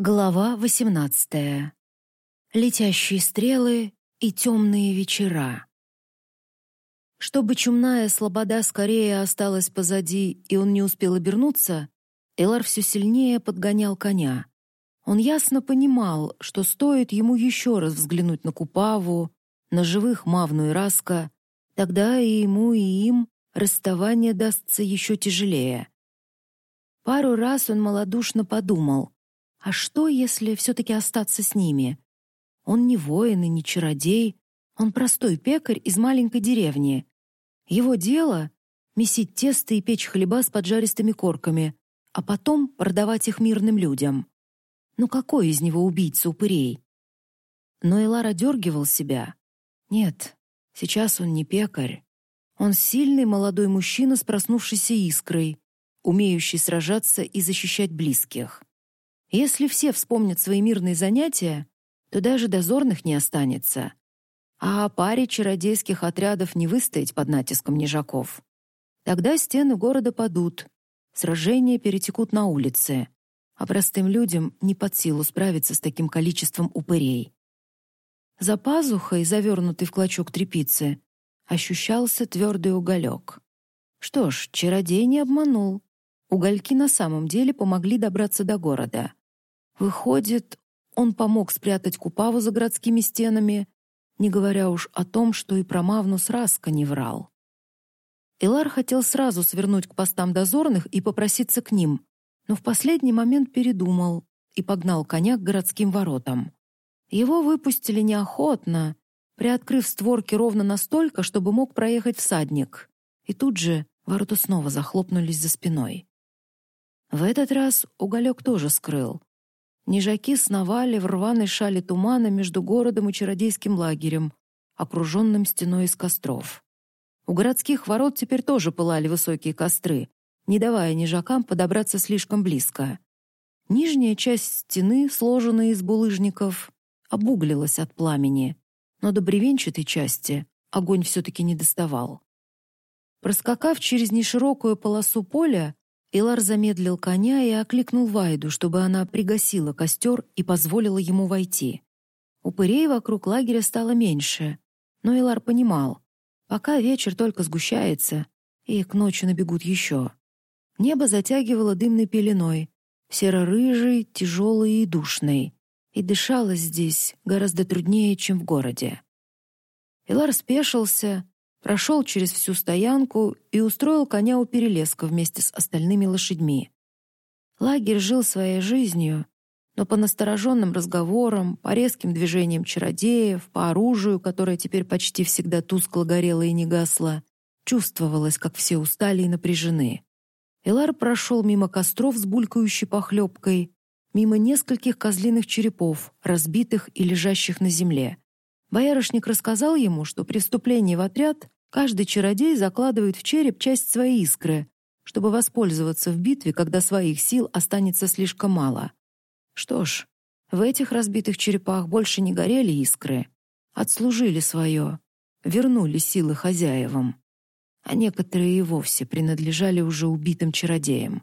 Глава 18. Летящие стрелы и темные вечера. Чтобы чумная слобода скорее осталась позади, и он не успел обернуться, Элар все сильнее подгонял коня. Он ясно понимал, что стоит ему еще раз взглянуть на Купаву, на живых Мавну и Раска, тогда и ему, и им расставание дастся еще тяжелее. Пару раз он малодушно подумал — а что, если все-таки остаться с ними? Он не воин и не чародей, он простой пекарь из маленькой деревни. Его дело — месить тесто и печь хлеба с поджаристыми корками, а потом продавать их мирным людям. Ну какой из него убийца упырей? Но Элар одергивал себя. Нет, сейчас он не пекарь. Он сильный молодой мужчина с проснувшейся искрой, умеющий сражаться и защищать близких. Если все вспомнят свои мирные занятия, то даже дозорных не останется. А паре чародейских отрядов не выстоять под натиском нежаков. Тогда стены города падут, сражения перетекут на улицы, а простым людям не под силу справиться с таким количеством упырей. За пазухой, завернутый в клочок тряпицы, ощущался твердый уголек. Что ж, чародей не обманул. Угольки на самом деле помогли добраться до города. Выходит, он помог спрятать Купаву за городскими стенами, не говоря уж о том, что и про Мавнус Раска не врал. Элар хотел сразу свернуть к постам дозорных и попроситься к ним, но в последний момент передумал и погнал коня к городским воротам. Его выпустили неохотно, приоткрыв створки ровно настолько, чтобы мог проехать всадник. И тут же ворота снова захлопнулись за спиной. В этот раз уголек тоже скрыл. Нежаки сновали в рваной шали тумана между городом и чародейским лагерем, окруженным стеной из костров. У городских ворот теперь тоже пылали высокие костры, не давая нежакам подобраться слишком близко. Нижняя часть стены, сложенная из булыжников, обуглилась от пламени, но до бревенчатой части огонь все-таки не доставал. Проскакав через неширокую полосу поля, Илар замедлил коня и окликнул Вайду, чтобы она пригасила костер и позволила ему войти. Упырей вокруг лагеря стало меньше, но Илар понимал, пока вечер только сгущается, и к ночи набегут еще. Небо затягивало дымной пеленой, серо-рыжей, тяжелой и душной, и дышалось здесь гораздо труднее, чем в городе. Илар спешился, прошел через всю стоянку и устроил коня у перелеска вместе с остальными лошадьми. Лагерь жил своей жизнью, но по настороженным разговорам, по резким движениям чародеев, по оружию, которое теперь почти всегда тускло горело и не гасло, чувствовалось, как все устали и напряжены. Элар прошел мимо костров с булькающей похлебкой, мимо нескольких козлиных черепов, разбитых и лежащих на земле. Боярышник рассказал ему, что при вступлении в отряд каждый чародей закладывает в череп часть своей искры, чтобы воспользоваться в битве, когда своих сил останется слишком мало. Что ж, в этих разбитых черепах больше не горели искры, отслужили свое, вернули силы хозяевам, а некоторые и вовсе принадлежали уже убитым чародеям.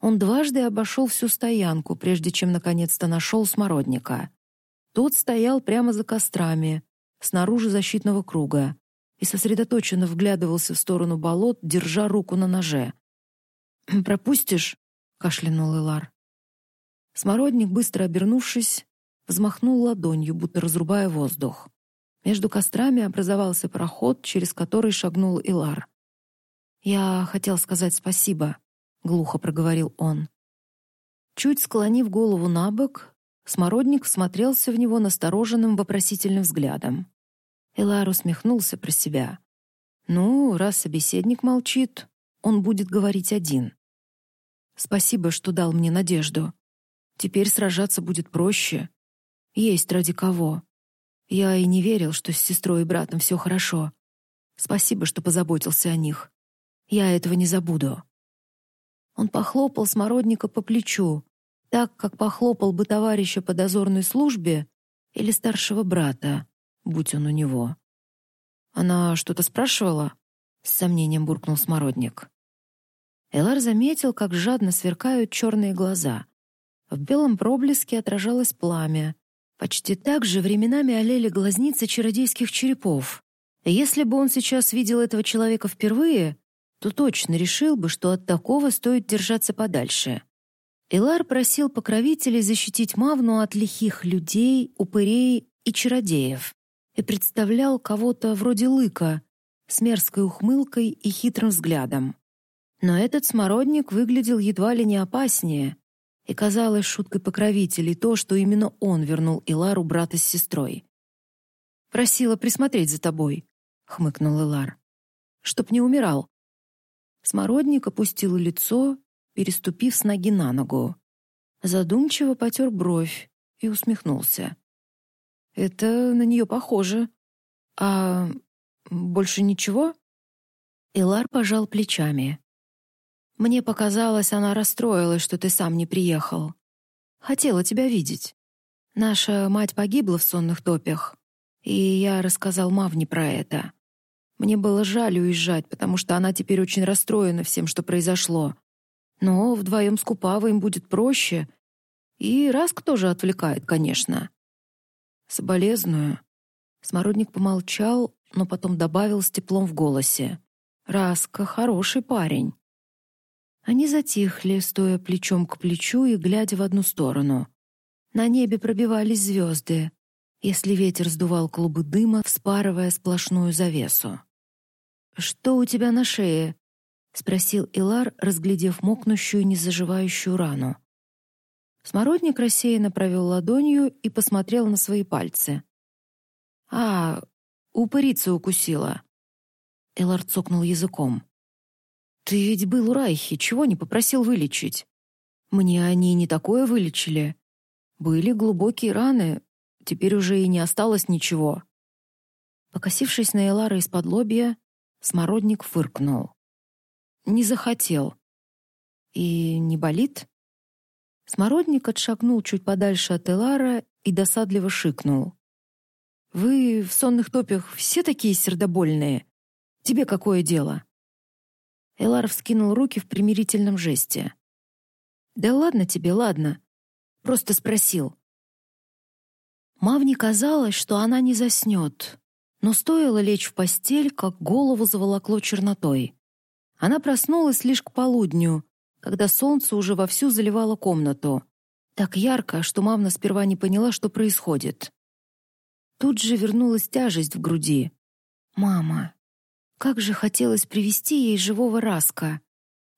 Он дважды обошел всю стоянку, прежде чем наконец-то нашел смородника. Тот стоял прямо за кострами, снаружи защитного круга, и сосредоточенно вглядывался в сторону болот, держа руку на ноже. «Пропустишь?» — кашлянул Элар. Смородник, быстро обернувшись, взмахнул ладонью, будто разрубая воздух. Между кострами образовался проход, через который шагнул Илар. «Я хотел сказать спасибо», — глухо проговорил он. Чуть склонив голову на бок, Смородник всмотрелся в него настороженным вопросительным взглядом. Элар усмехнулся про себя. «Ну, раз собеседник молчит, он будет говорить один. Спасибо, что дал мне надежду. Теперь сражаться будет проще. Есть ради кого. Я и не верил, что с сестрой и братом все хорошо. Спасибо, что позаботился о них. Я этого не забуду». Он похлопал Смородника по плечу, так, как похлопал бы товарища по дозорной службе или старшего брата, будь он у него. Она что-то спрашивала? С сомнением буркнул Смородник. Элар заметил, как жадно сверкают черные глаза. В белом проблеске отражалось пламя. Почти так же временами олели глазницы чародейских черепов. если бы он сейчас видел этого человека впервые, то точно решил бы, что от такого стоит держаться подальше. Элар просил покровителей защитить Мавну от лихих людей, упырей и чародеев и представлял кого-то вроде лыка с мерзкой ухмылкой и хитрым взглядом. Но этот смородник выглядел едва ли не опаснее, и казалось шуткой покровителей то, что именно он вернул Илару брата с сестрой. «Просила присмотреть за тобой», — хмыкнул Илар. «Чтоб не умирал». Смородник опустил лицо, переступив с ноги на ногу. Задумчиво потер бровь и усмехнулся. «Это на нее похоже. А больше ничего?» Илар пожал плечами. Мне показалось, она расстроилась, что ты сам не приехал. Хотела тебя видеть. Наша мать погибла в сонных топях, и я рассказал Мавне про это. Мне было жаль уезжать, потому что она теперь очень расстроена всем, что произошло. Но вдвоем с Купавой им будет проще. И Раск тоже отвлекает, конечно. Соболезную. Смородник помолчал, но потом добавил с теплом в голосе. Раска хороший парень. Они затихли, стоя плечом к плечу и глядя в одну сторону. На небе пробивались звезды, если ветер сдувал клубы дыма, вспарывая сплошную завесу. «Что у тебя на шее?» — спросил Илар, разглядев мокнущую, незаживающую рану. Смородник рассеянно провел ладонью и посмотрел на свои пальцы. «А, упырица укусила». Элар цокнул языком. «Ты ведь был у Райхи, чего не попросил вылечить? Мне они не такое вылечили. Были глубокие раны, теперь уже и не осталось ничего». Покосившись на Элара из-под лобья, Смородник фыркнул. «Не захотел. И не болит?» Смородник отшагнул чуть подальше от Элара и досадливо шикнул. «Вы в сонных топях все такие сердобольные? Тебе какое дело?» Элар вскинул руки в примирительном жесте. «Да ладно тебе, ладно. Просто спросил». Мавне казалось, что она не заснет, но стоило лечь в постель, как голову заволокло чернотой. Она проснулась лишь к полудню, когда солнце уже вовсю заливало комнату. Так ярко, что Мавна сперва не поняла, что происходит. Тут же вернулась тяжесть в груди. «Мама, как же хотелось привести ей живого Раска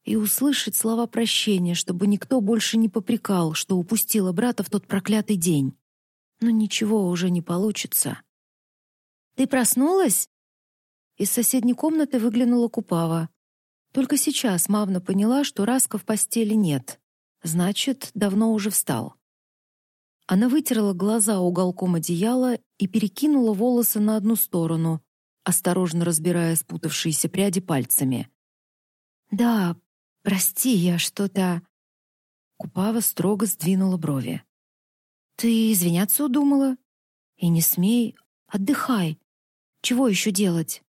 и услышать слова прощения, чтобы никто больше не попрекал, что упустила брата в тот проклятый день. Но ничего уже не получится. «Ты проснулась?» Из соседней комнаты выглянула Купава. Только сейчас Мавна поняла, что Раска в постели нет. Значит, давно уже встал. Она вытерла глаза уголком одеяла и перекинула волосы на одну сторону, осторожно разбирая спутавшиеся пряди пальцами. «Да, прости, я что-то...» Купава строго сдвинула брови. «Ты извиняться удумала? И не смей, отдыхай. Чего еще делать?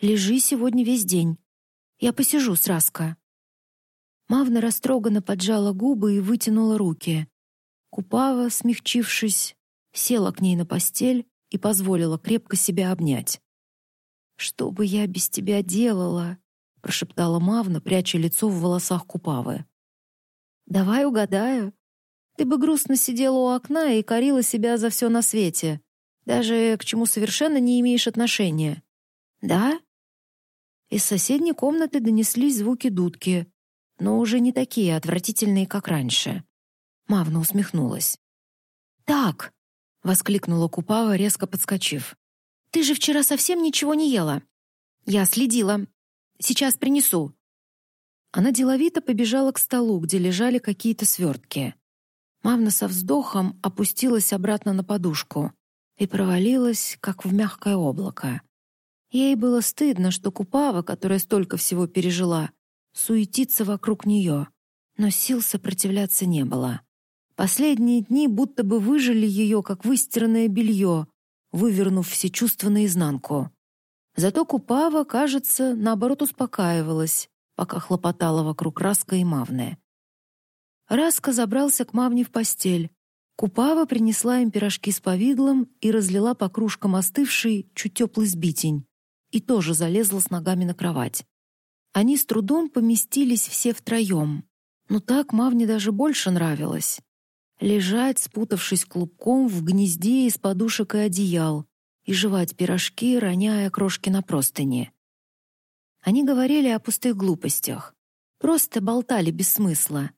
Лежи сегодня весь день. Я посижу с Раска». Мавна растроганно поджала губы и вытянула руки. Купава, смягчившись, села к ней на постель и позволила крепко себя обнять. «Что бы я без тебя делала?» — прошептала Мавна, пряча лицо в волосах Купавы. «Давай угадаю. Ты бы грустно сидела у окна и корила себя за все на свете, даже к чему совершенно не имеешь отношения. Да?» Из соседней комнаты донеслись звуки дудки, но уже не такие отвратительные, как раньше. Мавна усмехнулась. «Так!» — воскликнула Купава, резко подскочив. Ты же вчера совсем ничего не ела. Я следила. Сейчас принесу. Она деловито побежала к столу, где лежали какие-то свертки. Мавна со вздохом опустилась обратно на подушку и провалилась, как в мягкое облако. Ей было стыдно, что Купава, которая столько всего пережила, суетится вокруг нее, но сил сопротивляться не было. Последние дни будто бы выжили ее, как выстиранное белье, вывернув все чувства наизнанку. Зато Купава, кажется, наоборот успокаивалась, пока хлопотала вокруг Раска и Мавны. Раска забрался к мавне в постель. Купава принесла им пирожки с повидлом и разлила по кружкам остывший, чуть теплый сбитень, и тоже залезла с ногами на кровать. Они с трудом поместились все втроем. Но так Мавне даже больше нравилось. Лежать, спутавшись клубком в гнезде из подушек и одеял, и жевать пирожки, роняя крошки на простыни. Они говорили о пустых глупостях. Просто болтали без смысла.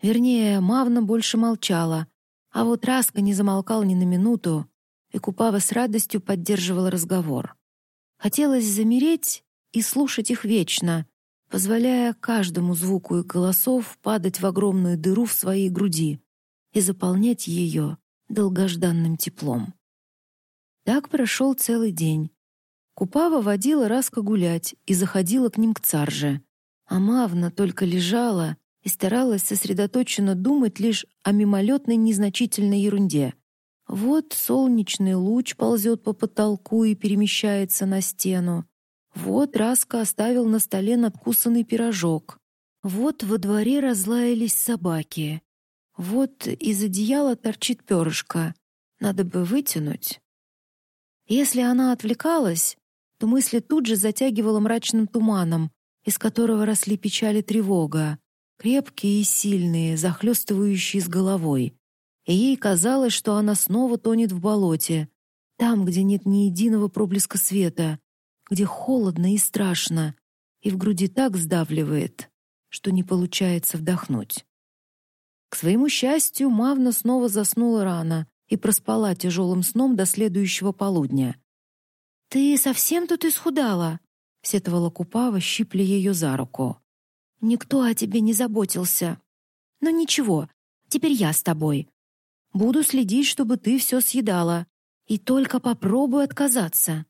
Вернее, Мавна больше молчала, а вот Раска не замолкал ни на минуту, и Купава с радостью поддерживала разговор. Хотелось замереть и слушать их вечно, позволяя каждому звуку их голосов падать в огромную дыру в своей груди и заполнять ее долгожданным теплом. Так прошел целый день. Купава водила Раска гулять и заходила к ним к царже, а Мавна только лежала и старалась сосредоточенно думать лишь о мимолетной незначительной ерунде. Вот солнечный луч ползет по потолку и перемещается на стену. Вот Раска оставил на столе надкусанный пирожок. Вот во дворе разлаялись собаки. Вот из одеяла торчит перышко. Надо бы вытянуть. Если она отвлекалась, то мысли тут же затягивала мрачным туманом, из которого росли печаль и тревога крепкие и сильные, захлестывающие с головой. И ей казалось, что она снова тонет в болоте, там, где нет ни единого проблеска света, где холодно и страшно, и в груди так сдавливает, что не получается вдохнуть. К своему счастью, Мавна снова заснула рано и проспала тяжелым сном до следующего полудня. «Ты совсем тут исхудала?» — сетовала Купава, щипля ее за руку. Никто о тебе не заботился. Но ничего, теперь я с тобой. Буду следить, чтобы ты все съедала. И только попробуй отказаться».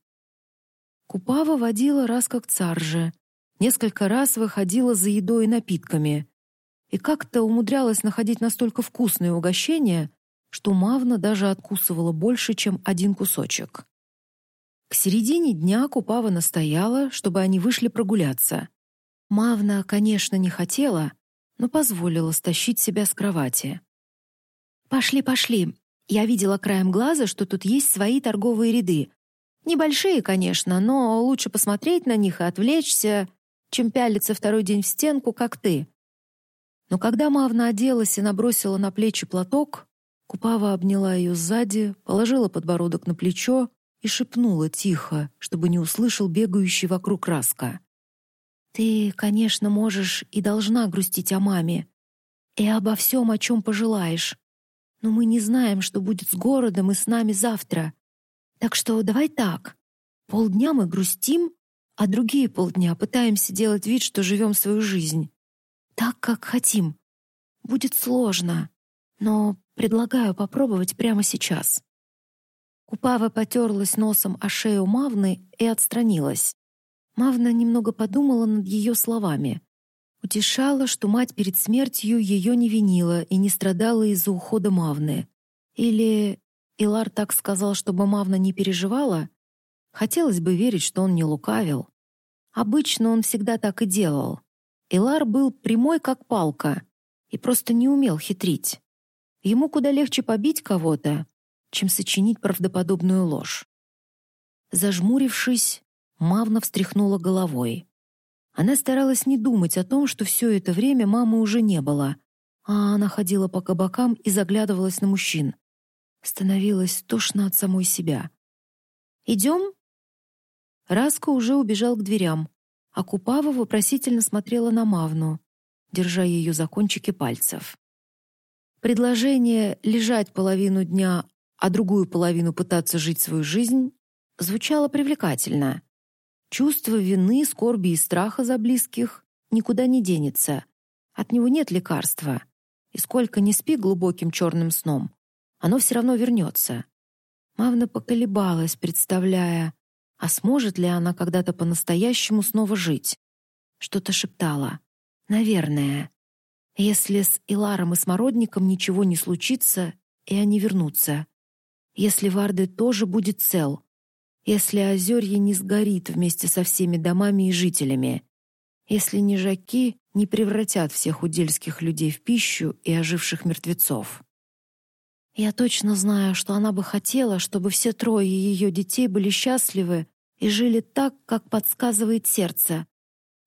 Купава водила раз как царже. Несколько раз выходила за едой и напитками. И как-то умудрялась находить настолько вкусные угощения, что Мавна даже откусывала больше, чем один кусочек. К середине дня Купава настояла, чтобы они вышли прогуляться. Мавна, конечно, не хотела, но позволила стащить себя с кровати. «Пошли, пошли. Я видела краем глаза, что тут есть свои торговые ряды. Небольшие, конечно, но лучше посмотреть на них и отвлечься, чем пялиться второй день в стенку, как ты». Но когда Мавна оделась и набросила на плечи платок, Купава обняла ее сзади, положила подбородок на плечо и шепнула тихо, чтобы не услышал бегающий вокруг Раска. Ты, конечно, можешь и должна грустить о маме и обо всем, о чем пожелаешь. Но мы не знаем, что будет с городом и с нами завтра. Так что давай так. Полдня мы грустим, а другие полдня пытаемся делать вид, что живем свою жизнь. Так, как хотим. Будет сложно, но предлагаю попробовать прямо сейчас. Купава потерлась носом о шею Мавны и отстранилась. Мавна немного подумала над ее словами. Утешала, что мать перед смертью ее не винила и не страдала из-за ухода Мавны. Или Илар так сказал, чтобы Мавна не переживала? Хотелось бы верить, что он не лукавил. Обычно он всегда так и делал. Илар был прямой, как палка, и просто не умел хитрить. Ему куда легче побить кого-то, чем сочинить правдоподобную ложь. Зажмурившись, Мавна встряхнула головой. Она старалась не думать о том, что все это время мамы уже не было, а она ходила по кабакам и заглядывалась на мужчин. Становилось тошно от самой себя. «Идем?» Раска уже убежал к дверям, а Купава вопросительно смотрела на Мавну, держа ее за кончики пальцев. Предложение лежать половину дня, а другую половину пытаться жить свою жизнь звучало привлекательно. Чувство вины, скорби и страха за близких никуда не денется. От него нет лекарства. И сколько ни спи глубоким черным сном, оно все равно вернется. Мавна поколебалась, представляя, а сможет ли она когда-то по-настоящему снова жить. Что-то шептала. «Наверное. Если с Иларом и Смородником ничего не случится, и они вернутся. Если Варды тоже будет цел, если озерье не сгорит вместе со всеми домами и жителями, если нежаки не превратят всех удельских людей в пищу и оживших мертвецов. Я точно знаю, что она бы хотела, чтобы все трое ее детей были счастливы и жили так, как подсказывает сердце.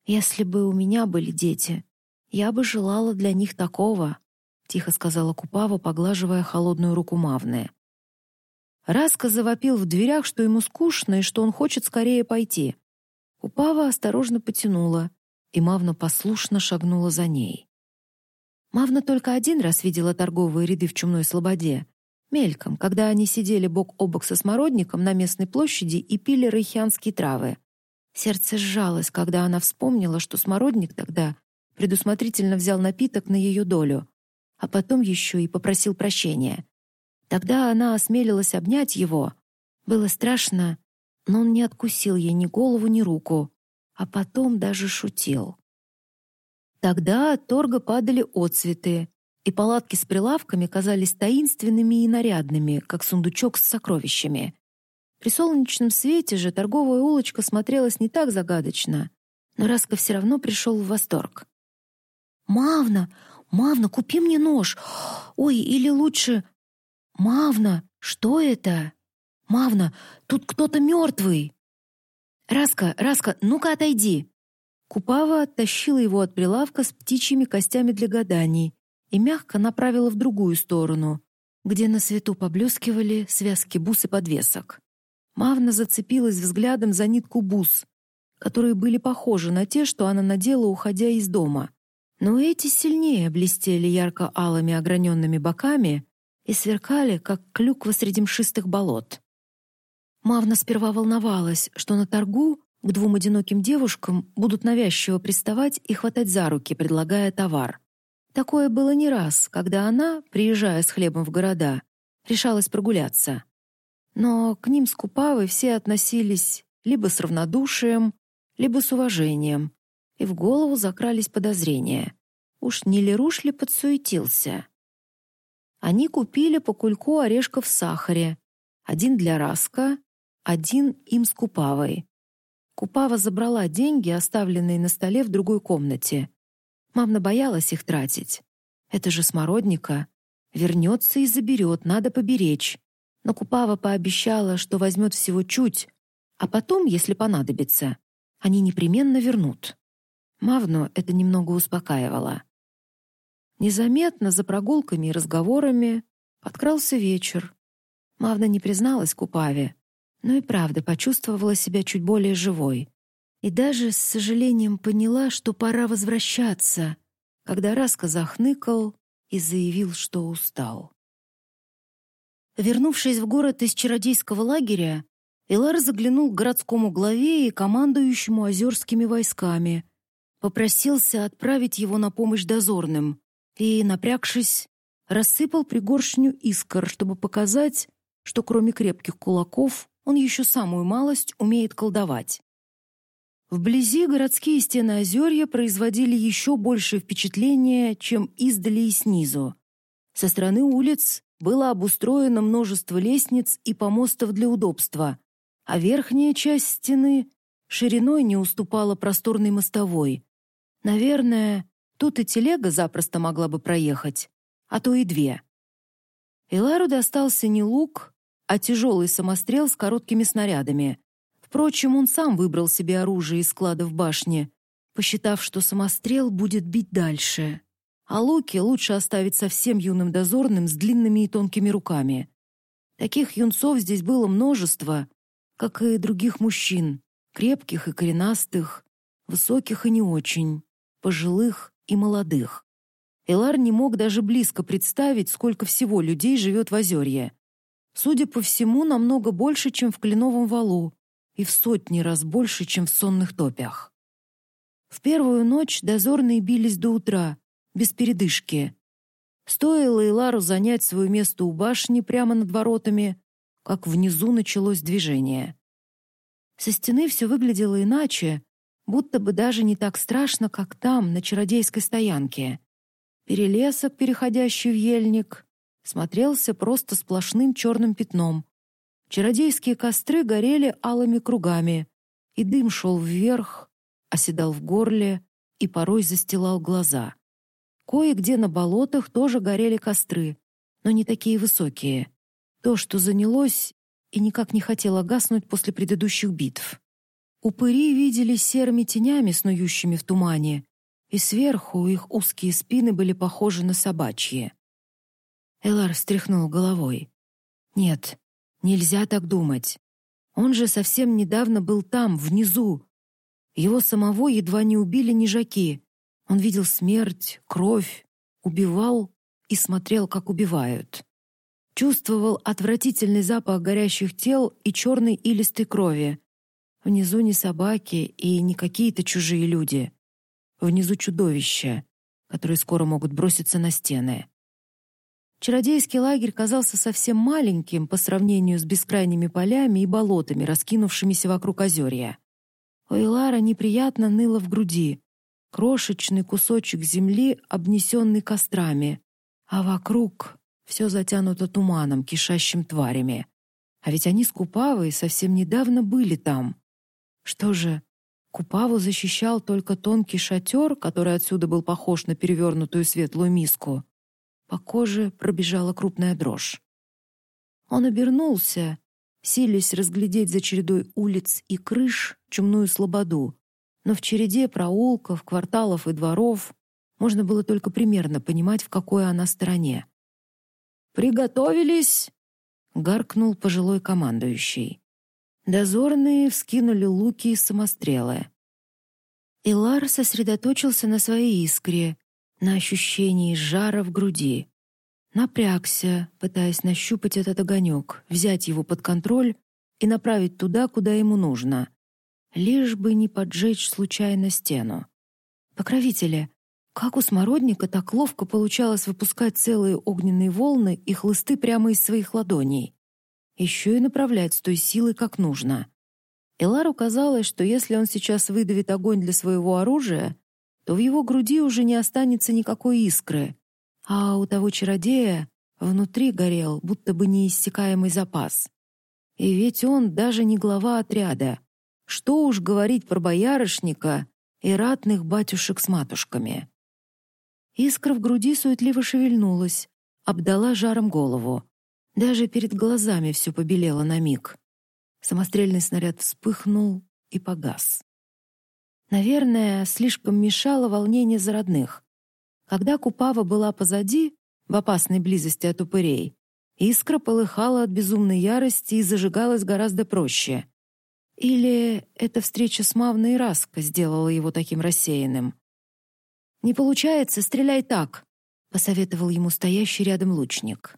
Если бы у меня были дети, я бы желала для них такого, тихо сказала Купава, поглаживая холодную руку Мавны. Раска завопил в дверях, что ему скучно и что он хочет скорее пойти. Купава осторожно потянула, и Мавна послушно шагнула за ней. Мавна только один раз видела торговые ряды в Чумной Слободе. Мельком, когда они сидели бок о бок со смородником на местной площади и пили райхианские травы. Сердце сжалось, когда она вспомнила, что смородник тогда предусмотрительно взял напиток на ее долю, а потом еще и попросил прощения. Тогда она осмелилась обнять его. Было страшно, но он не откусил ей ни голову, ни руку, а потом даже шутил. Тогда от торга падали отцветы, и палатки с прилавками казались таинственными и нарядными, как сундучок с сокровищами. При солнечном свете же торговая улочка смотрелась не так загадочно, но Раска все равно пришел в восторг. «Мавна! Мавна, купи мне нож! Ой, или лучше... Мавна, что это? Мавна, тут кто-то мертвый!» «Раска, Раска, ну-ка отойди!» Купава оттащила его от прилавка с птичьими костями для гаданий и мягко направила в другую сторону, где на свету поблескивали связки бус и подвесок. Мавна зацепилась взглядом за нитку бус, которые были похожи на те, что она надела, уходя из дома. Но эти сильнее блестели ярко-алыми ограненными боками и сверкали, как клюква среди мшистых болот. Мавна сперва волновалась, что на торгу к двум одиноким девушкам будут навязчиво приставать и хватать за руки, предлагая товар. Такое было не раз, когда она, приезжая с хлебом в города, решалась прогуляться. Но к ним с Купавой все относились либо с равнодушием, либо с уважением, и в голову закрались подозрения. Уж не Леруш ли подсуетился? Они купили по кульку орешков в сахаре, один для Раска, один им с Купавой. Купава забрала деньги, оставленные на столе в другой комнате. Мамна боялась их тратить. Это же смородника. Вернется и заберет, надо поберечь. Но Купава пообещала, что возьмет всего чуть, а потом, если понадобится, они непременно вернут. Мавну это немного успокаивало. Незаметно за прогулками и разговорами подкрался вечер. Мавна не призналась Купаве, но и правда почувствовала себя чуть более живой. И даже с сожалением поняла, что пора возвращаться, когда Раска захныкал и заявил, что устал. Вернувшись в город из чародейского лагеря, Элар заглянул к городскому главе и командующему озерскими войсками, попросился отправить его на помощь дозорным и, напрягшись, рассыпал пригоршню искр, чтобы показать, что кроме крепких кулаков он еще самую малость умеет колдовать. Вблизи городские стены озерья производили еще большее впечатление, чем издали и снизу. Со стороны улиц было обустроено множество лестниц и помостов для удобства, а верхняя часть стены шириной не уступала просторной мостовой, Наверное, тут и телега запросто могла бы проехать, а то и две. Элару достался не лук, а тяжелый самострел с короткими снарядами. Впрочем, он сам выбрал себе оружие из склада в башне, посчитав, что самострел будет бить дальше. А луки лучше оставить совсем юным дозорным с длинными и тонкими руками. Таких юнцов здесь было множество, как и других мужчин, крепких и коренастых, высоких и не очень пожилых и молодых. Элар не мог даже близко представить, сколько всего людей живет в Озерье. Судя по всему, намного больше, чем в Кленовом валу, и в сотни раз больше, чем в сонных топях. В первую ночь дозорные бились до утра, без передышки. Стоило Элару занять свое место у башни прямо над воротами, как внизу началось движение. Со стены все выглядело иначе, будто бы даже не так страшно, как там, на чародейской стоянке. Перелесок, переходящий в ельник, смотрелся просто сплошным черным пятном. Чародейские костры горели алыми кругами, и дым шел вверх, оседал в горле, и порой застилал глаза. Кое-где на болотах тоже горели костры, но не такие высокие. То, что занялось и никак не хотело гаснуть после предыдущих битв. Упыри видели серыми тенями, снующими в тумане, и сверху их узкие спины были похожи на собачьи. Элар встряхнул головой. «Нет, нельзя так думать. Он же совсем недавно был там, внизу. Его самого едва не убили нежаки. Он видел смерть, кровь, убивал и смотрел, как убивают. Чувствовал отвратительный запах горящих тел и черной илистой крови. Внизу не собаки и не какие-то чужие люди. Внизу чудовища, которые скоро могут броситься на стены. Чародейский лагерь казался совсем маленьким по сравнению с бескрайними полями и болотами, раскинувшимися вокруг озерья. У Илара неприятно ныло в груди. Крошечный кусочек земли, обнесенный кострами, а вокруг все затянуто туманом, кишащим тварями. А ведь они с Купавой совсем недавно были там. Что же, Купаву защищал только тонкий шатер, который отсюда был похож на перевернутую светлую миску. По коже пробежала крупная дрожь. Он обернулся, силясь разглядеть за чередой улиц и крыш чумную слободу, но в череде проулков, кварталов и дворов можно было только примерно понимать, в какой она стороне. «Приготовились!» — гаркнул пожилой командующий. Дозорные вскинули луки и самострелы. Илар сосредоточился на своей искре, на ощущении жара в груди. Напрягся, пытаясь нащупать этот огонек, взять его под контроль и направить туда, куда ему нужно. Лишь бы не поджечь случайно стену. Покровители, как у смородника так ловко получалось выпускать целые огненные волны и хлысты прямо из своих ладоней. Еще и направлять с той силой, как нужно. Элару казалось, что если он сейчас выдавит огонь для своего оружия, то в его груди уже не останется никакой искры, а у того чародея внутри горел будто бы неиссякаемый запас. И ведь он даже не глава отряда. Что уж говорить про боярышника и ратных батюшек с матушками. Искра в груди суетливо шевельнулась, обдала жаром голову. Даже перед глазами все побелело на миг. Самострельный снаряд вспыхнул и погас. Наверное, слишком мешало волнение за родных. Когда Купава была позади, в опасной близости от упырей, искра полыхала от безумной ярости и зажигалась гораздо проще. Или эта встреча с Мавной Раска сделала его таким рассеянным? «Не получается, стреляй так», — посоветовал ему стоящий рядом лучник.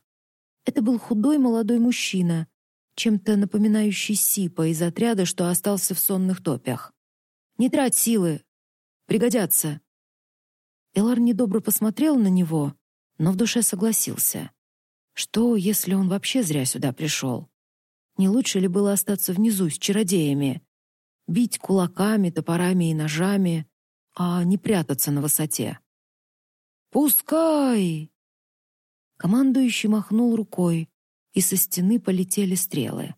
Это был худой молодой мужчина, чем-то напоминающий Сипа из отряда, что остался в сонных топях. Не трать силы. Пригодятся. Элар недобро посмотрел на него, но в душе согласился. Что, если он вообще зря сюда пришел? Не лучше ли было остаться внизу с чародеями? Бить кулаками, топорами и ножами, а не прятаться на высоте? «Пускай!» Командующий махнул рукой, и со стены полетели стрелы.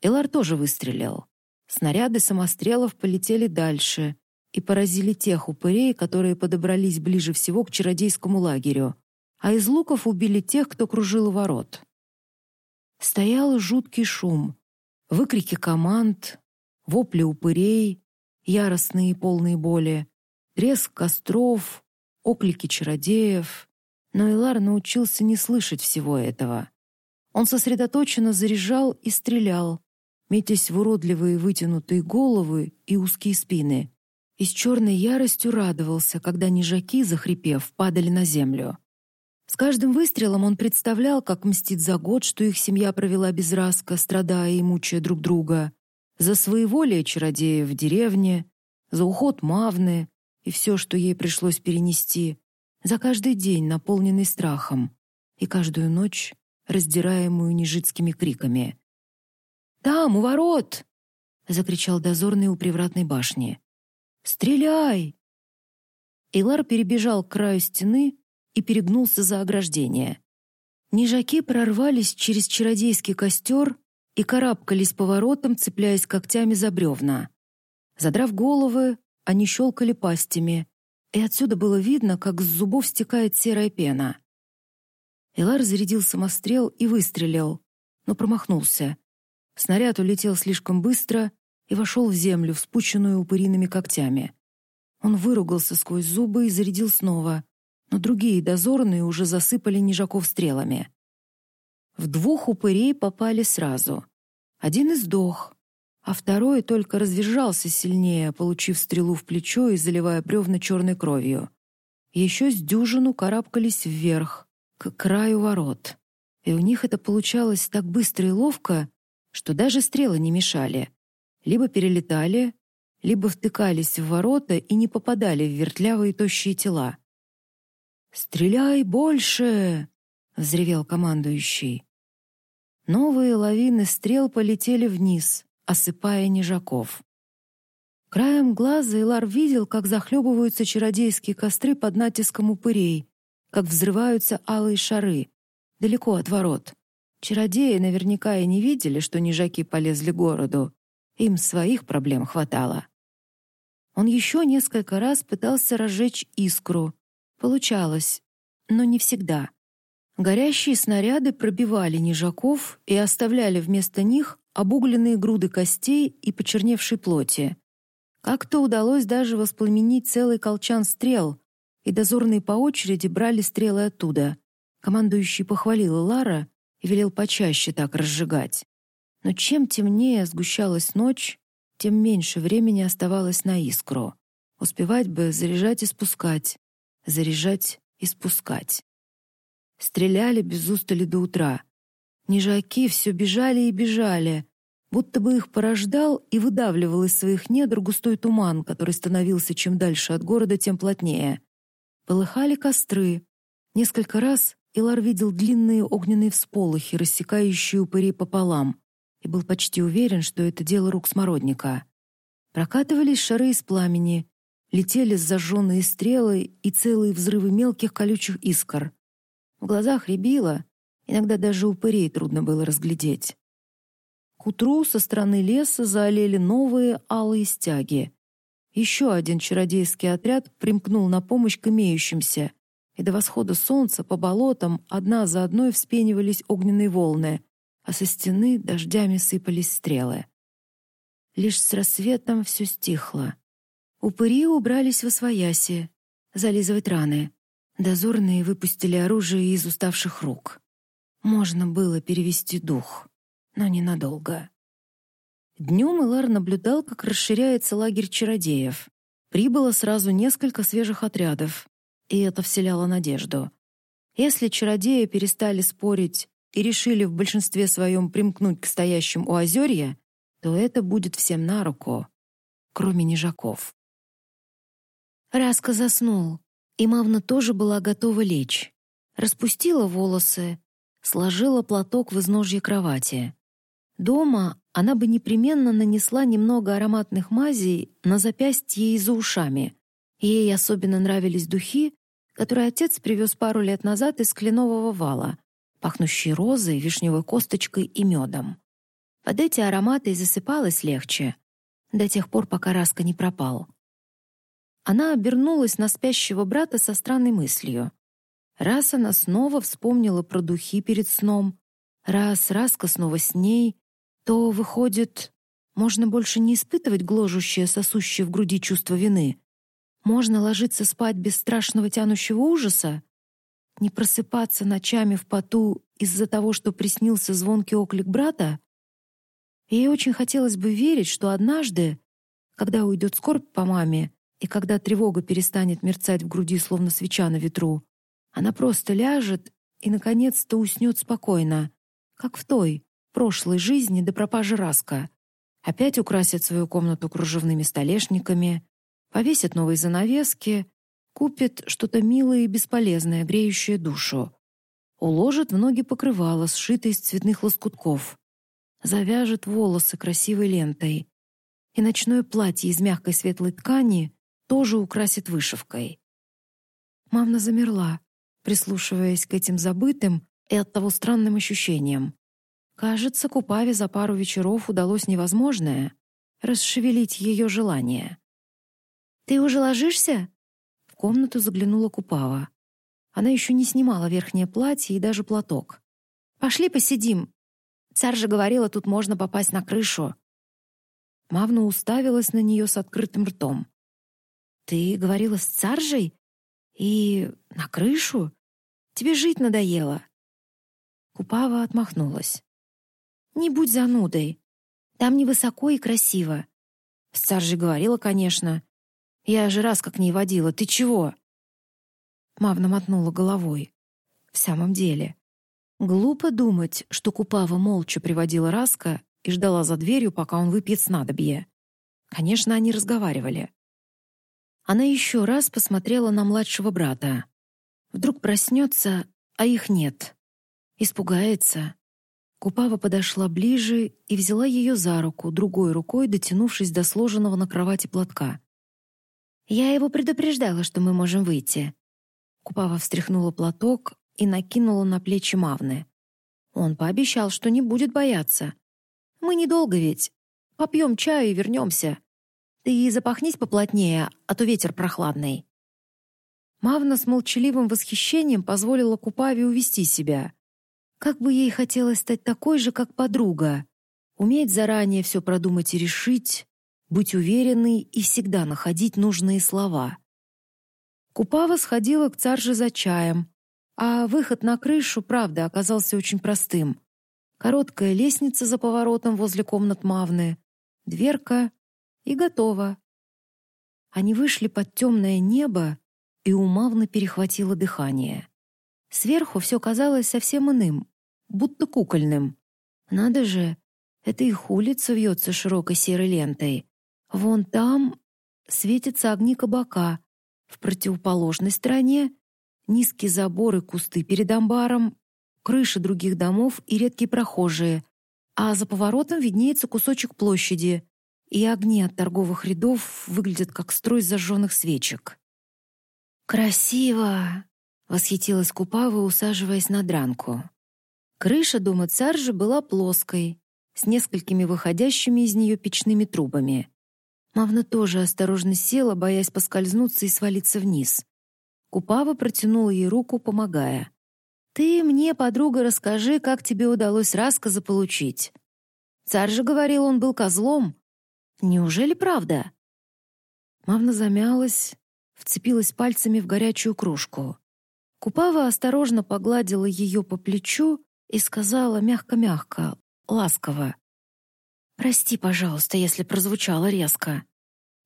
Элар тоже выстрелил. Снаряды самострелов полетели дальше и поразили тех упырей, которые подобрались ближе всего к чародейскому лагерю, а из луков убили тех, кто кружил ворот. Стоял жуткий шум, выкрики команд, вопли упырей, яростные и полные боли, треск костров, оклики чародеев. Но Элар научился не слышать всего этого. Он сосредоточенно заряжал и стрелял, метясь в уродливые вытянутые головы и узкие спины, и с черной яростью радовался, когда нежаки, захрипев, падали на землю. С каждым выстрелом он представлял, как мстит за год, что их семья провела без раска, страдая и мучая друг друга, за своеволие чародея в деревне, за уход Мавны и все, что ей пришлось перенести, за каждый день, наполненный страхом, и каждую ночь, раздираемую нежитскими криками. «Там, у ворот!» — закричал дозорный у привратной башни. «Стреляй!» Эйлар перебежал к краю стены и перегнулся за ограждение. Нежаки прорвались через чародейский костер и карабкались по воротам, цепляясь когтями за бревна. Задрав головы, они щелкали пастями, и отсюда было видно, как с зубов стекает серая пена. Элар зарядил самострел и выстрелил, но промахнулся. Снаряд улетел слишком быстро и вошел в землю, вспученную упыриными когтями. Он выругался сквозь зубы и зарядил снова, но другие дозорные уже засыпали нежаков стрелами. В двух упырей попали сразу. Один издох, а второй только развизжался сильнее, получив стрелу в плечо и заливая бревна черной кровью. Еще с дюжину карабкались вверх, к краю ворот. И у них это получалось так быстро и ловко, что даже стрелы не мешали. Либо перелетали, либо втыкались в ворота и не попадали в вертлявые тощие тела. «Стреляй больше!» — взревел командующий. Новые лавины стрел полетели вниз, осыпая нежаков. Краем глаза Илар видел, как захлебываются чародейские костры под натиском упырей, как взрываются алые шары, далеко от ворот. Чародеи наверняка и не видели, что нежаки полезли городу. Им своих проблем хватало. Он еще несколько раз пытался разжечь искру. Получалось, но не всегда. Горящие снаряды пробивали нежаков и оставляли вместо них обугленные груды костей и почерневшей плоти. Как-то удалось даже воспламенить целый колчан стрел, и дозорные по очереди брали стрелы оттуда. Командующий похвалил Лара и велел почаще так разжигать. Но чем темнее сгущалась ночь, тем меньше времени оставалось на искру. Успевать бы заряжать и спускать, заряжать и спускать. Стреляли без устали до утра. Нежаки все бежали и бежали, будто бы их порождал и выдавливал из своих недр густой туман, который становился чем дальше от города, тем плотнее. Полыхали костры. Несколько раз Илар видел длинные огненные всполохи, рассекающие упырей пополам, и был почти уверен, что это дело рук смородника. Прокатывались шары из пламени, летели зажженные стрелы и целые взрывы мелких колючих искр. В глазах рябило, иногда даже упырей трудно было разглядеть. К утру со стороны леса заолели новые алые стяги. Еще один чародейский отряд примкнул на помощь к имеющимся, и до восхода солнца по болотам одна за одной вспенивались огненные волны, а со стены дождями сыпались стрелы. Лишь с рассветом все стихло. Упыри убрались в освояси, зализывать раны. Дозорные выпустили оружие из уставших рук. Можно было перевести дух, но ненадолго. Днем Илар наблюдал, как расширяется лагерь чародеев. Прибыло сразу несколько свежих отрядов, и это вселяло надежду. Если чародеи перестали спорить и решили в большинстве своем примкнуть к стоящим у озерья, то это будет всем на руку, кроме нежаков. Раска заснул, и Мавна тоже была готова лечь. Распустила волосы, сложила платок в изножье кровати. Дома она бы непременно нанесла немного ароматных мазей на запястье и за ушами. Ей особенно нравились духи, которые отец привез пару лет назад из кленового вала пахнущий розой, вишневой косточкой и медом. Под эти ароматы и засыпалась легче, до тех пор, пока Раска не пропал. Она обернулась на спящего брата со странной мыслью. Раз она снова вспомнила про духи перед сном, раз Раска снова с ней, то, выходит, можно больше не испытывать гложущее, сосущее в груди чувство вины. Можно ложиться спать без страшного тянущего ужаса не просыпаться ночами в поту из-за того, что приснился звонкий оклик брата? Ей очень хотелось бы верить, что однажды, когда уйдет скорбь по маме и когда тревога перестанет мерцать в груди, словно свеча на ветру, она просто ляжет и, наконец-то, уснет спокойно, как в той, прошлой жизни до пропажи Раска. Опять украсит свою комнату кружевными столешниками, повесит новые занавески Купит что-то милое и бесполезное, греющее душу. Уложит в ноги покрывало, сшитое из цветных лоскутков. Завяжет волосы красивой лентой. И ночное платье из мягкой светлой ткани тоже украсит вышивкой. Мама замерла, прислушиваясь к этим забытым и оттого странным ощущениям. Кажется, Купаве за пару вечеров удалось невозможное — расшевелить ее желание. «Ты уже ложишься?» В комнату заглянула Купава. Она еще не снимала верхнее платье и даже платок. «Пошли посидим. Царь же говорила, тут можно попасть на крышу». Мавна уставилась на нее с открытым ртом. «Ты говорила с царжей? И на крышу? Тебе жить надоело?» Купава отмахнулась. «Не будь занудой. Там невысоко и красиво. С царжей говорила, конечно. Я же раз как не водила. Ты чего?» Мавна мотнула головой. В самом деле, глупо думать, что Купава молча приводила Раска и ждала за дверью, пока он выпьет снадобье. Конечно, они разговаривали. Она еще раз посмотрела на младшего брата. Вдруг проснется, а их нет. Испугается. Купава подошла ближе и взяла ее за руку, другой рукой дотянувшись до сложенного на кровати платка. «Я его предупреждала, что мы можем выйти. Купава встряхнула платок и накинула на плечи Мавны. Он пообещал, что не будет бояться. Мы недолго ведь. Попьем чаю и вернемся. Ты запахнись поплотнее, а то ветер прохладный. Мавна с молчаливым восхищением позволила Купаве увести себя. Как бы ей хотелось стать такой же, как подруга, уметь заранее все продумать и решить, быть уверенной и всегда находить нужные слова. Купава сходила к царже за чаем, а выход на крышу, правда, оказался очень простым. Короткая лестница за поворотом возле комнат Мавны, дверка и готово. Они вышли под темное небо, и у Мавны перехватило дыхание. Сверху все казалось совсем иным, будто кукольным. Надо же, это их улица вьется широкой серой лентой. Вон там светятся огни кабака, в противоположной стороне низкие заборы, кусты перед амбаром, крыши других домов и редкие прохожие, а за поворотом виднеется кусочек площади, и огни от торговых рядов выглядят как строй зажженных свечек. «Красиво!» — восхитилась Купава, усаживаясь на дранку. Крыша дома царжа была плоской, с несколькими выходящими из нее печными трубами. Мавна тоже осторожно села, боясь поскользнуться и свалиться вниз. Купава протянула ей руку, помогая. «Ты мне, подруга, расскажи, как тебе удалось Раска заполучить. Царь же говорил, он был козлом. Неужели правда?» Мавна замялась, вцепилась пальцами в горячую кружку. Купава осторожно погладила ее по плечу и сказала мягко-мягко, ласково. Прости, пожалуйста, если прозвучало резко.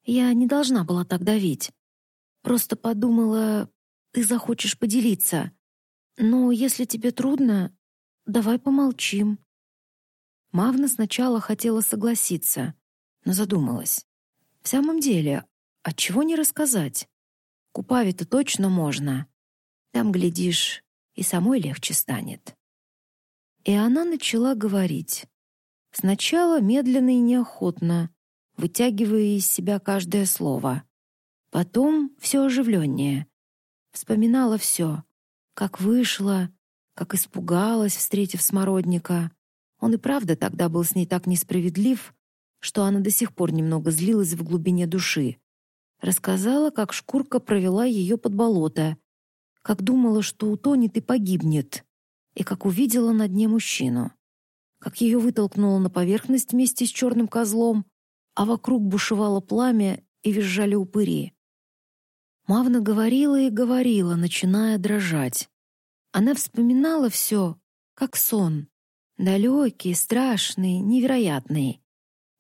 Я не должна была так давить. Просто подумала, ты захочешь поделиться. Но если тебе трудно, давай помолчим. Мавна сначала хотела согласиться, но задумалась. В самом деле, от чего не рассказать? Купаве-то точно можно. Там, глядишь, и самой легче станет. И она начала говорить. Сначала медленно и неохотно, вытягивая из себя каждое слово. Потом все оживленнее. Вспоминала все. Как вышла, как испугалась, встретив смородника. Он и правда тогда был с ней так несправедлив, что она до сих пор немного злилась в глубине души. Рассказала, как шкурка провела ее под болото, как думала, что утонет и погибнет, и как увидела на дне мужчину как ее вытолкнуло на поверхность вместе с черным козлом, а вокруг бушевало пламя и визжали упыри. Мавна говорила и говорила, начиная дрожать. Она вспоминала все, как сон, далекий, страшный, невероятный.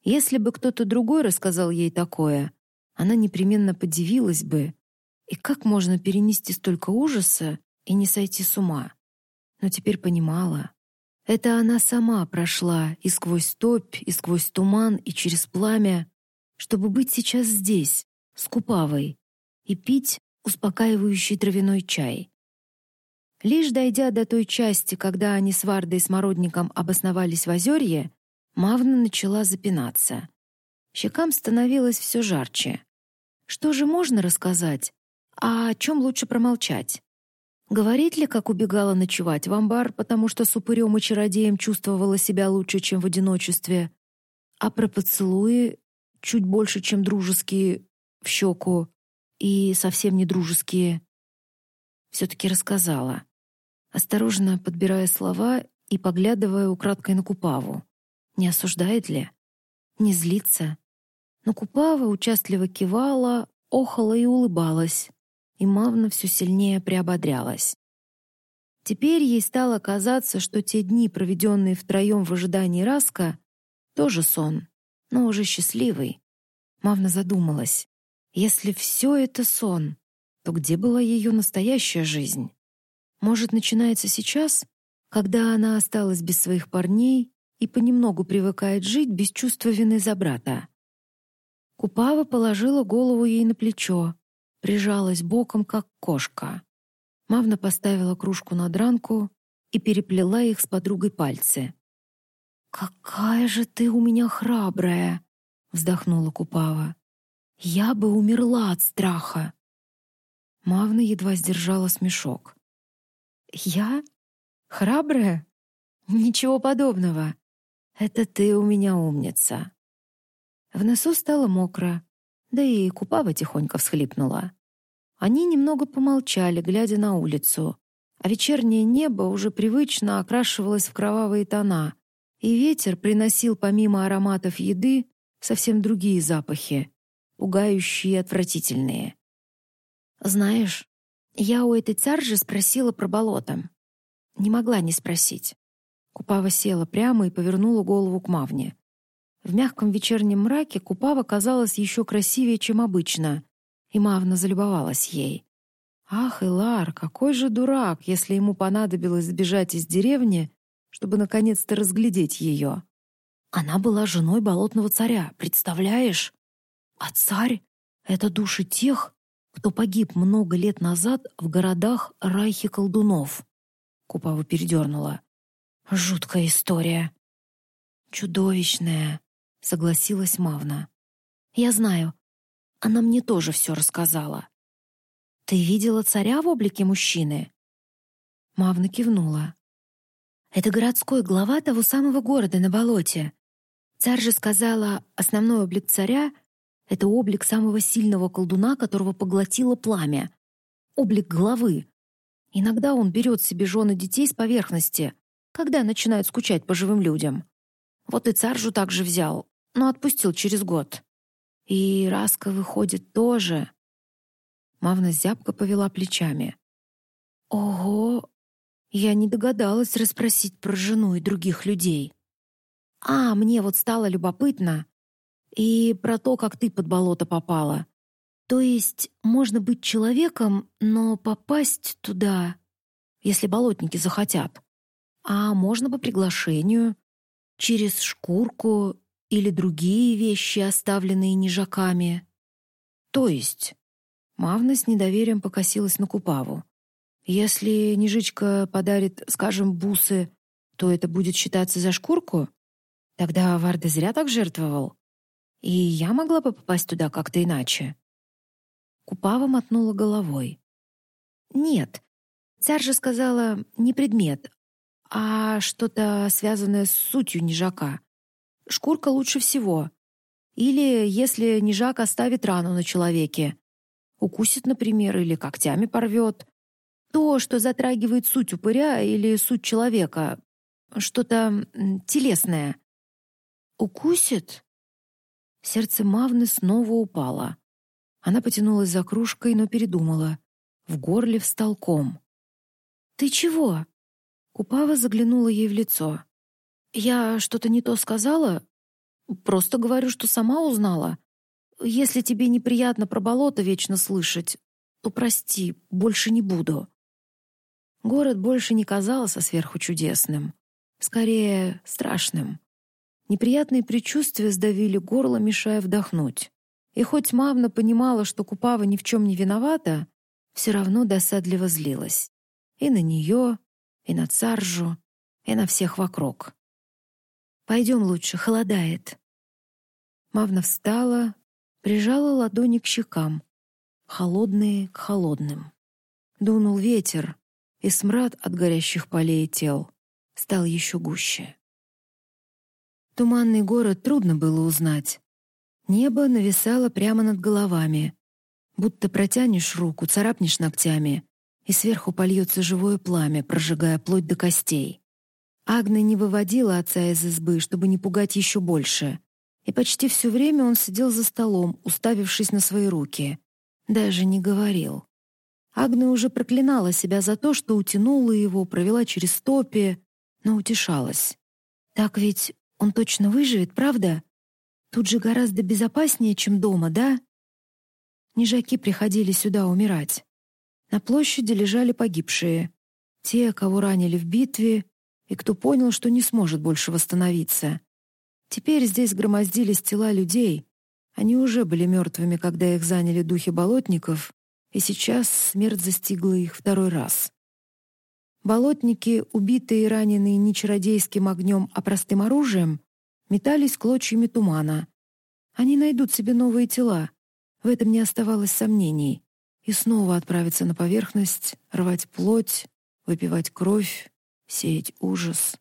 Если бы кто-то другой рассказал ей такое, она непременно подивилась бы. И как можно перенести столько ужаса и не сойти с ума? Но теперь понимала, это она сама прошла и сквозь топь, и сквозь туман, и через пламя, чтобы быть сейчас здесь, с Купавой, и пить успокаивающий травяной чай. Лишь дойдя до той части, когда они с Вардой и Смородником обосновались в озерье, Мавна начала запинаться. Щекам становилось все жарче. Что же можно рассказать, а о чем лучше промолчать? Говорит ли, как убегала ночевать в амбар, потому что с упырем и чародеем чувствовала себя лучше, чем в одиночестве? А про поцелуи, чуть больше, чем дружеские, в щеку? и совсем не дружеские. Все-таки рассказала, осторожно подбирая слова и поглядывая украдкой на Купаву. Не осуждает ли? Не злится? Но Купава участливо кивала, охала и улыбалась, и Мавна все сильнее приободрялась. Теперь ей стало казаться, что те дни, проведенные втроем в ожидании Раска, тоже сон, но уже счастливый. Мавна задумалась. Если все это сон, то где была ее настоящая жизнь? Может, начинается сейчас, когда она осталась без своих парней и понемногу привыкает жить без чувства вины за брата? Купава положила голову ей на плечо, прижалась боком, как кошка. Мавна поставила кружку на дранку и переплела их с подругой пальцы. «Какая же ты у меня храбрая!» — вздохнула Купава. «Я бы умерла от страха!» Мавна едва сдержала смешок. «Я? Храбрая? Ничего подобного. Это ты у меня умница. В носу стало мокро, да и Купава тихонько всхлипнула. Они немного помолчали, глядя на улицу, а вечернее небо уже привычно окрашивалось в кровавые тона, и ветер приносил помимо ароматов еды совсем другие запахи, пугающие и отвратительные. «Знаешь, я у этой царжи спросила про болото. Не могла не спросить». Купава села прямо и повернула голову к Мавне. В мягком вечернем мраке Купава казалась еще красивее, чем обычно, и Мавна залюбовалась ей. Ах, Илар, какой же дурак, если ему понадобилось сбежать из деревни, чтобы наконец-то разглядеть ее. Она была женой болотного царя, представляешь? А царь — это души тех, кто погиб много лет назад в городах Райхи колдунов. Купава передернула. Жуткая история. Чудовищная согласилась Мавна. Я знаю. Она мне тоже все рассказала. Ты видела царя в облике мужчины? Мавна кивнула. Это городской глава того самого города на болоте. Царь же сказала, основной облик царя — это облик самого сильного колдуна, которого поглотило пламя. Облик главы. Иногда он берет себе жены детей с поверхности, когда начинает скучать по живым людям. Вот и царжу также взял, но отпустил через год. И Раска выходит тоже. Мавна зябко повела плечами. Ого, я не догадалась расспросить про жену и других людей. А, мне вот стало любопытно. И про то, как ты под болото попала. То есть можно быть человеком, но попасть туда, если болотники захотят. А можно по приглашению, через шкурку или другие вещи, оставленные нежаками. То есть Мавна с недоверием покосилась на Купаву. Если Нежичка подарит, скажем, бусы, то это будет считаться за шкурку? Тогда Варда зря так жертвовал. И я могла бы попасть туда как-то иначе. Купава мотнула головой. Нет, царь же сказала не предмет, а что-то связанное с сутью нежака. Шкурка лучше всего. Или если нежак оставит рану на человеке. Укусит, например, или когтями порвет. То, что затрагивает суть упыря или суть человека. Что-то телесное. Укусит? Сердце Мавны снова упало. Она потянулась за кружкой, но передумала. В горле встал ком. «Ты чего?» Купава заглянула ей в лицо. «Я что-то не то сказала? Просто говорю, что сама узнала. Если тебе неприятно про болото вечно слышать, то прости, больше не буду». Город больше не казался сверхучудесным. Скорее, страшным. Неприятные предчувствия сдавили горло, мешая вдохнуть. И хоть Мавна понимала, что Купава ни в чем не виновата, все равно досадливо злилась. И на нее, и на Царжу, и на всех вокруг. Пойдем лучше, холодает». Мавна встала, прижала ладони к щекам, холодные к холодным. Дунул ветер, и смрад от горящих полей тел стал еще гуще. Туманный город трудно было узнать. Небо нависало прямо над головами. Будто протянешь руку, царапнешь ногтями, и сверху польется живое пламя, прожигая плоть до костей. Агна не выводила отца из избы, чтобы не пугать еще больше. И почти все время он сидел за столом, уставившись на свои руки. Даже не говорил. Агна уже проклинала себя за то, что утянула его, провела через топи, но утешалась. Так ведь он точно выживет, правда? Тут же гораздо безопаснее, чем дома, да? Нежаки приходили сюда умирать. На площади лежали погибшие. Те, кого ранили в битве, и кто понял, что не сможет больше восстановиться. Теперь здесь громоздились тела людей. Они уже были мертвыми, когда их заняли духи болотников, и сейчас смерть застигла их второй раз. Болотники, убитые и раненые не чародейским огнем, а простым оружием, метались клочьями тумана. Они найдут себе новые тела. В этом не оставалось сомнений. И снова отправиться на поверхность, рвать плоть, выпивать кровь, сеять ужас.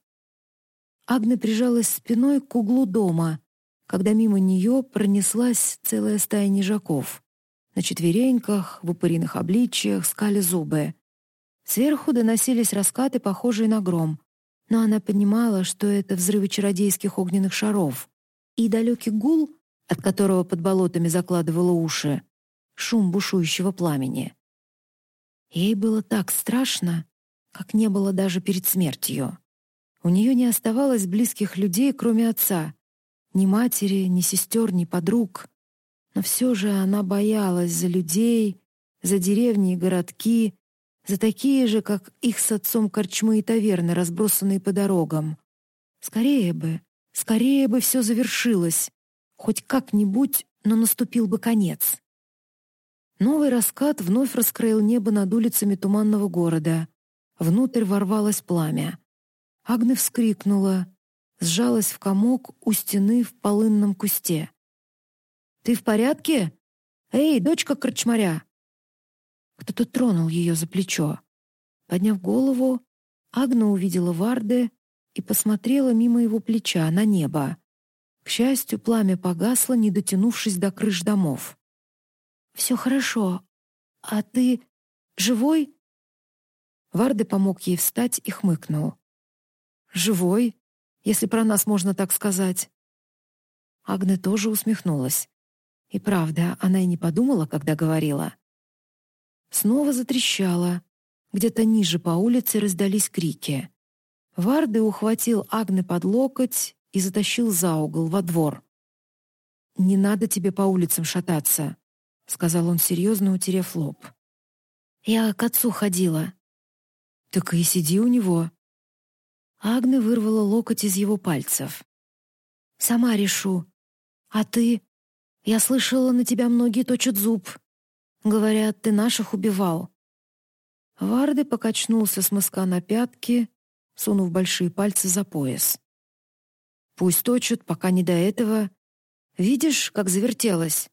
Агне прижалась спиной к углу дома, когда мимо нее пронеслась целая стая нежаков. На четвереньках, в упыриных обличьях, скали зубы. Сверху доносились раскаты, похожие на гром, но она понимала, что это взрывы чародейских огненных шаров, и далекий гул, от которого под болотами закладывало уши, шум бушующего пламени. Ей было так страшно, как не было даже перед смертью. У нее не оставалось близких людей, кроме отца. Ни матери, ни сестер, ни подруг. Но все же она боялась за людей, за деревни и городки, за такие же, как их с отцом корчмы и таверны, разбросанные по дорогам. Скорее бы, скорее бы все завершилось. Хоть как-нибудь, но наступил бы конец. Новый раскат вновь раскроил небо над улицами туманного города. Внутрь ворвалось пламя. Агне вскрикнула, сжалась в комок у стены в полынном кусте. «Ты в порядке? Эй, дочка корчмаря!» Кто-то тронул ее за плечо. Подняв голову, Агна увидела Варде и посмотрела мимо его плеча на небо. К счастью, пламя погасло, не дотянувшись до крыш домов. «Все хорошо. А ты живой?» Варде помог ей встать и хмыкнул. «Живой, если про нас можно так сказать». Агне тоже усмехнулась. И правда, она и не подумала, когда говорила. Снова затрещало. Где-то ниже по улице раздались крики. Варды ухватил Агне под локоть и затащил за угол, во двор. «Не надо тебе по улицам шататься», — сказал он серьезно, утерев лоб. «Я к отцу ходила». «Так и сиди у него». Агне вырвала локоть из его пальцев. «Сама решу. А ты? Я слышала, на тебя многие точат зуб. Говорят, ты наших убивал». Варды покачнулся с мыска на пятки, сунув большие пальцы за пояс. «Пусть точат, пока не до этого. Видишь, как завертелось?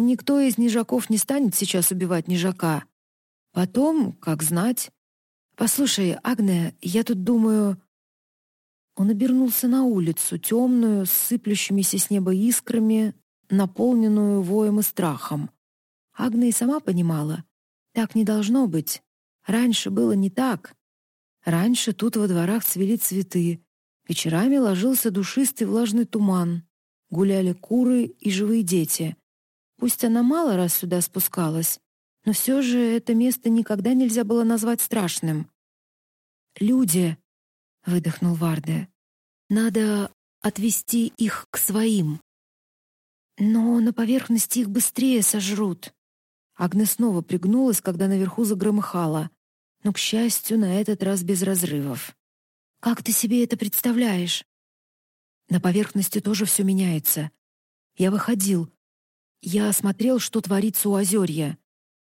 Никто из нежаков не станет сейчас убивать нежака. Потом, как знать. Послушай, Агне, я тут думаю...» Он обернулся на улицу, темную, с сыплющимися с неба искрами, наполненную воем и страхом. Агна и сама понимала, так не должно быть. Раньше было не так. Раньше тут во дворах цвели цветы, вечерами ложился душистый влажный туман, гуляли куры и живые дети. Пусть она мало раз сюда спускалась, но все же это место никогда нельзя было назвать страшным. «Люди!» — выдохнул Варде. «Надо отвести их к своим. Но на поверхности их быстрее сожрут. Агне снова пригнулась, когда наверху загромыхало, но, к счастью, на этот раз без разрывов. «Как ты себе это представляешь?» «На поверхности тоже все меняется. Я выходил. Я осмотрел, что творится у озерья.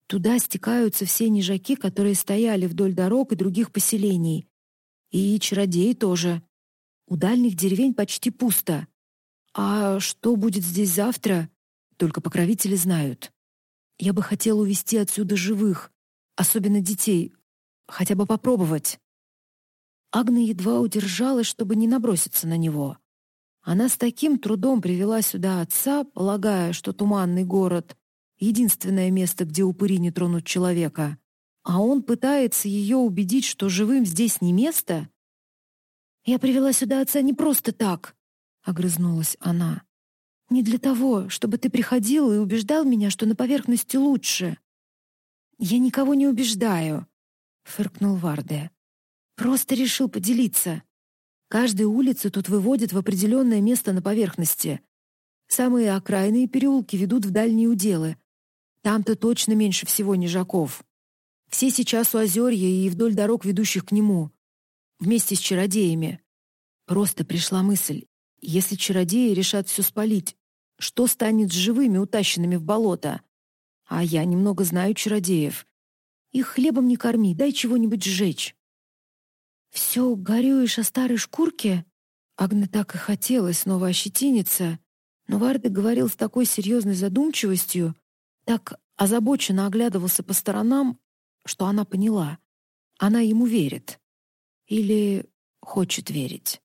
Туда стекаются все нежаки, которые стояли вдоль дорог и других поселений. И чародеи тоже. У дальних деревень почти пусто. А что будет здесь завтра, только покровители знают. Я бы хотел увести отсюда живых, особенно детей, хотя бы попробовать. Агна едва удержалась, чтобы не наброситься на него. Она с таким трудом привела сюда отца, полагая, что туманный город единственное место, где упыри не тронут человека. А он пытается ее убедить, что живым здесь не место? «Я привела сюда отца не просто так», — огрызнулась она. «Не для того, чтобы ты приходил и убеждал меня, что на поверхности лучше». «Я никого не убеждаю», — фыркнул Варде. «Просто решил поделиться. Каждую улицу тут выводят в определенное место на поверхности. Самые окраинные переулки ведут в дальние уделы. Там-то точно меньше всего нежаков. Все сейчас у озерья и вдоль дорог, ведущих к нему. Вместе с чародеями. Просто пришла мысль. Если чародеи решат все спалить, что станет с живыми, утащенными в болото? А я немного знаю чародеев. Их хлебом не корми, дай чего-нибудь сжечь. Все горюешь о старой шкурке? Агне так и хотелось снова ощетиниться, но Варде говорил с такой серьезной задумчивостью, так озабоченно оглядывался по сторонам, что она поняла. Она ему верит. Или хочет верить.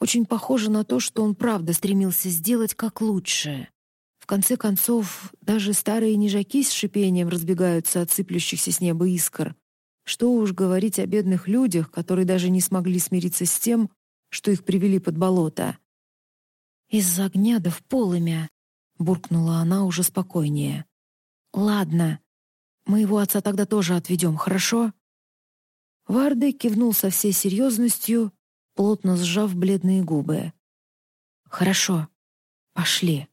Очень похоже на то, что он правда стремился сделать как лучше. В конце концов, даже старые нежаки с шипением разбегаются от сыплющихся с неба искр. Что уж говорить о бедных людях, которые даже не смогли смириться с тем, что их привели под болото. «Из-за огня да в полымя», — буркнула она уже спокойнее. «Ладно, мы его отца тогда тоже отведем, хорошо?» Варде кивнул со всей серьезностью, плотно сжав бледные губы. «Хорошо, пошли».